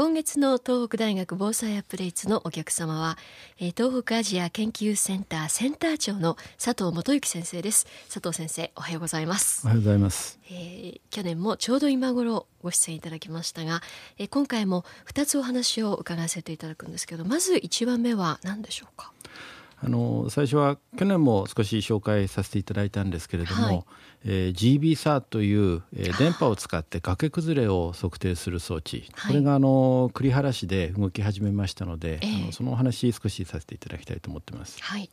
今月の東北大学防災アップデートのお客様は、えー、東北アジア研究センターセンター長の佐藤元幸先生です。佐藤先生おはようございます。おはようございます、えー、去年もちょうど今頃ご出演いただきましたが、えー、今回も2つお話を伺わせていただくんですけどまず1番目は何でしょうか？あの最初は去年も少し紹介させていただいたんですけれども、はい、えー、GBSAR という、えー、電波を使って崖崩れを測定する装置、これがあの栗原市で動き始めましたので、えー、あのそのお話少しさせていただきたいと思ってます。はい、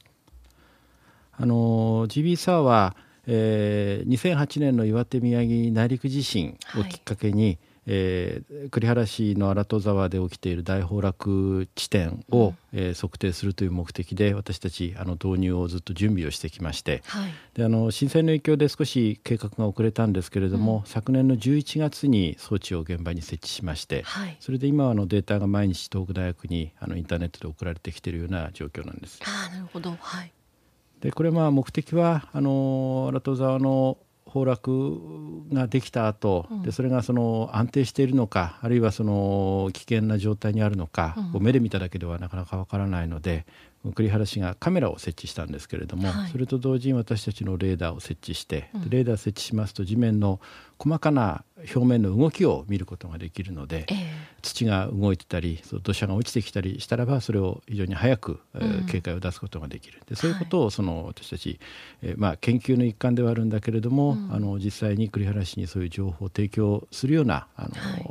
あの GBSAR は、えー、2008年の岩手宮城内陸地震をきっかけに、はいえー、栗原市の荒戸沢で起きている大崩落地点を、うん、えー、測定するという目的で私たちあの導入をずっと準備をしてきまして、はい、であの震災の影響で少し計画が遅れたんですけれども、うん、昨年の11月に装置を現場に設置しまして、はい、それで今あのデータが毎日東北大学にあのインターネットで送られてきているような状況なんです。あなるほど、はい、でこれまあ目的はあの荒戸沢の崩落ができた後、うん、でそれがその安定しているのかあるいはその危険な状態にあるのか、うん、目で見ただけではなかなかわからないので栗原市がカメラを設置したんですけれども、はい、それと同時に私たちのレーダーを設置して、うん、レーダー設置しますと地面の細かな表面の動きを見ることができるので、えー、土が動いてたり土砂が落ちてきたりしたらばそれを非常に早く、えー、警戒を出すことができる。でそういうことをその私たち、えー、まあ、研究の一環ではあるんだけれども、うん、あの実際に栗原市にそういう情報を提供するようなあの、はい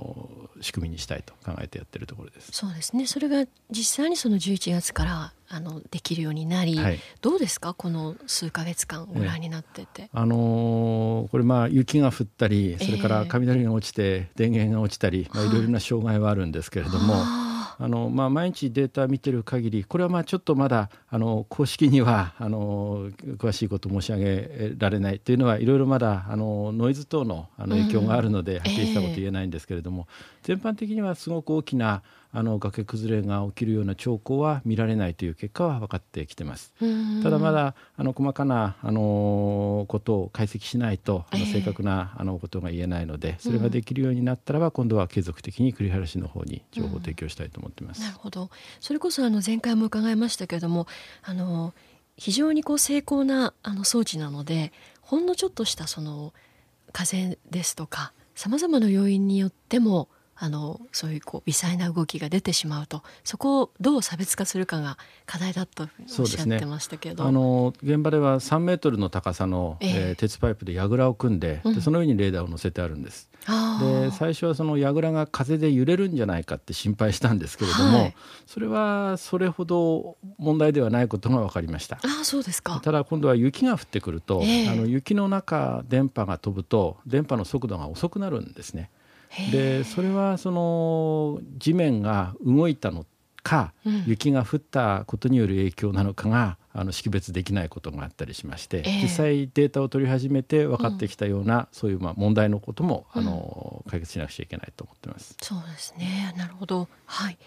仕組みにしたいと考えてやってるところです。そうですね。それが実際にその11月からあのできるようになり、はい、どうですか？この数か月間ご覧になってて。あのー、これまあ雪が降ったり、それから雷が落ちて電源が落ちたり、まあいろいろな障害はあるんですけれども。あのまあ、毎日データ見てる限りこれはまあちょっとまだあの公式にはあの詳しいこと申し上げられない。というのはいろいろまだあのノイズ等のあの影響があるので、はっきりしたこと言えないんですけれども、全般的にはすごく大きなあの崖崩れが起きるような兆候は見られないという結果は分かってきてます。ただまだあの細かなあのことを解析しないとあの正確なあのことが言えないので、それができるようになったらば今度は継続的に栗原市の方に情報を提供したいと思ってます。なるほど。それこそあの前回も伺いましたけれども、あの非常にこう精巧なあの装置なので、ほんのちょっとしたその風ですとかさまざまな要因によってもあのそういうこう微細な動きが出てしまうとそこをどう差別化するかが課題だとおっしゃってましたけど、ね、あの現場では3メートルの高さの、えー、えー、鉄パイプで櫓を組んででその上にレーダーを載せてあるんです。で最初はその櫓が風で揺れるんじゃないかって心配したんですけれども、はい、それはそれほど問題ではないことが分かりました。あそうですか。ただ今度は雪が降ってくると、えー、あの雪の中電波が飛ぶと電波の速度が遅くなるんですね。でそれはその地面が動いたのか、うん、雪が降ったことによる影響なのかがあの識別できないことがあったりしまして、えー、実際データを取り始めて分かってきたような、うん、そういうまあ問題のことも、あの解決しなくちゃいけないと思ってます。そうですね。なるほど。はい。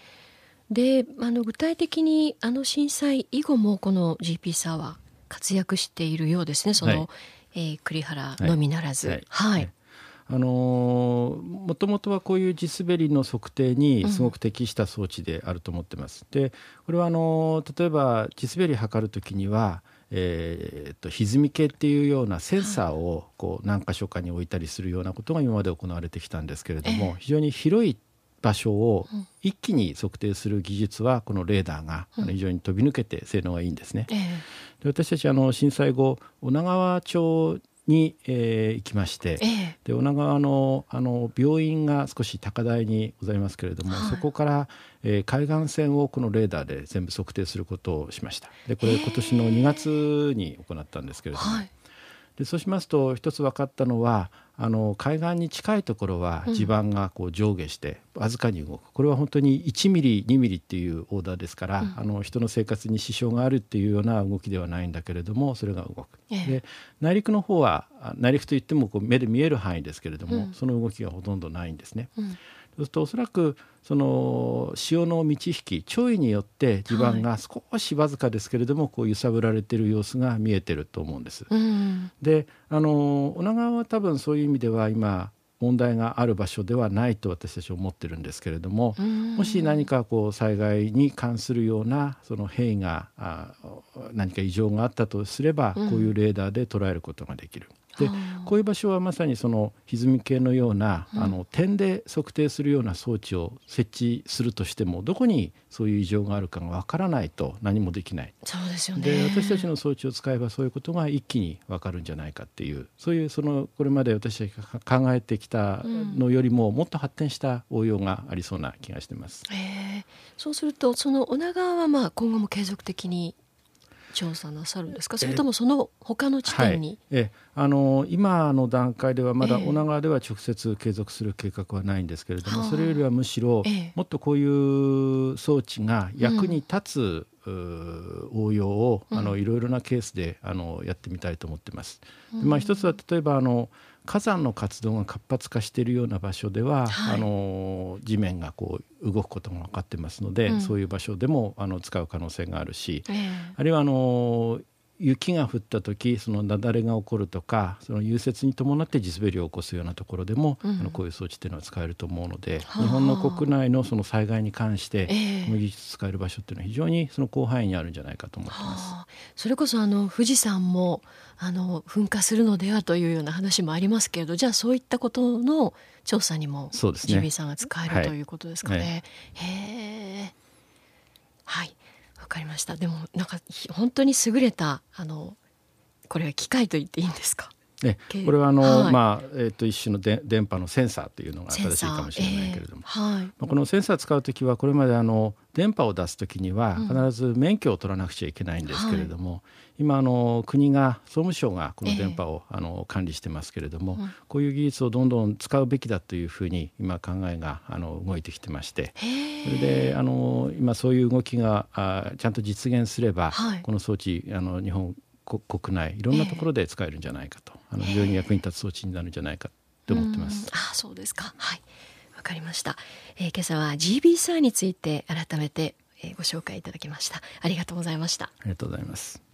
であの具体的にあの震災以後もこの GP サーは活躍しているようですね。その、はい、えー、栗原のみならず。はい、はい。はいもともとはこういう地滑りの測定にすごく適した装置であると思ってます。うん、でこれはあの例えば地滑り測るときにはえー、と歪み系っていうようなセンサーをこう何箇所かに置いたりするようなことが今まで行われてきたんですけれども、非常に広い場所を一気に測定する技術はこのレーダーが非常に飛び抜けて性能がいいんですね。で私たちあの震災後女川町に、えー、行きまして、ええ、で女川のあの病院が少し高台にございますけれども、はい、そこから、えー、海岸線をこのレーダーで全部測定することをしました。でこれ今年の2月に行ったんですけれども、はい、でそうしますと一つ分かったのはあの海岸に近いところは地盤がこう上下してわずかに動く、うん、これは本当に1ミリ2ミリっていうオーダーですから、うん、あの人の生活に支障があるっていうような動きではないんだけれどもそれが動く、ええ、で内陸の方は内陸といってもこう目で見える範囲ですけれども、うん、その動きがほとんどないんですね。そうするとおそらくその潮の満ち引き潮位によって地盤が少しわずかですけれども、こう揺さぶられている様子が見えてると思うんです。うん、であの女川は多分そういう意味では今問題がある場所ではないと私たちは思ってるんですけれどももし何かこう災害に関するようなその変異が何か異常があったとすれば、こういうレーダーで捉えることができる。でこういう場所はまさにその歪み系のような、あの点で測定するような装置を設置するとしてもどこにそういう異常があるかがわからないと何もできない。そうですよねで私たちの装置を使えばそういうことが一気にわかるんじゃないかっていうそういうそのこれまで私たちが考えてきたのよりももっと発展した応用がありそうな気がしてます。えー、そうするとその女川はまあ今後も継続的に調査なさるんですか？それともその他の地点に、はい、えあの今の段階ではまだ女川では直接継続する計画はないんですけれども、それよりはむしろ、もっとこういう装置が役に立つ、応用をあのいろいろなケースであのやってみたいと思ってます。まあ、一つは例えばあの火山の活動が活発化しているような場所では、はい、あの地面がこう動くことが分かってますので、うん、そういう場所でもあの使う可能性があるし、えー、あるいはあの雪が降った時その雪崩が起こるとかその融雪に伴って地滑りを起こすようなところでも、うん、あのこういう装置っていうのは使えると思うので、日本の国内のその災害に関して、この技術使える場所っていうのは非常にその広範囲にあるんじゃないかと思ってます。それこそあの富士山もあの噴火するのではというような話もありますけれどじゃあそういったことの調査にも GB さんが使える、ということですかね。はい、へえ。はい。わかりました。でもなんか本当に優れたあのこれは機械と言っていいんですか？ね、これはあの、はい、まあえー、と一種ので電波のセンサーというのが正しいかもしれないけれども、えー、はい、まあ、このセンサー使う時はこれまであの電波を出す時には必ず免許を取らなくちゃいけないんですけれども、うんはい、今あの国が総務省がこの電波を、えー、あの管理してますけれども、うん、こういう技術をどんどん使うべきだというふうに今考えがあの動いてきてましてそれであの今そういう動きがあちゃんと実現すれば、はい、この装置あの日本国内いろんなところで使えるんじゃないかと、あの非常に役に立つ装置になるんじゃないかと思ってます。あそうですか。はい。わかりました、えー、今朝は GB サーについて改めて、えー、ご紹介いただきました。ありがとうございました。ありがとうございます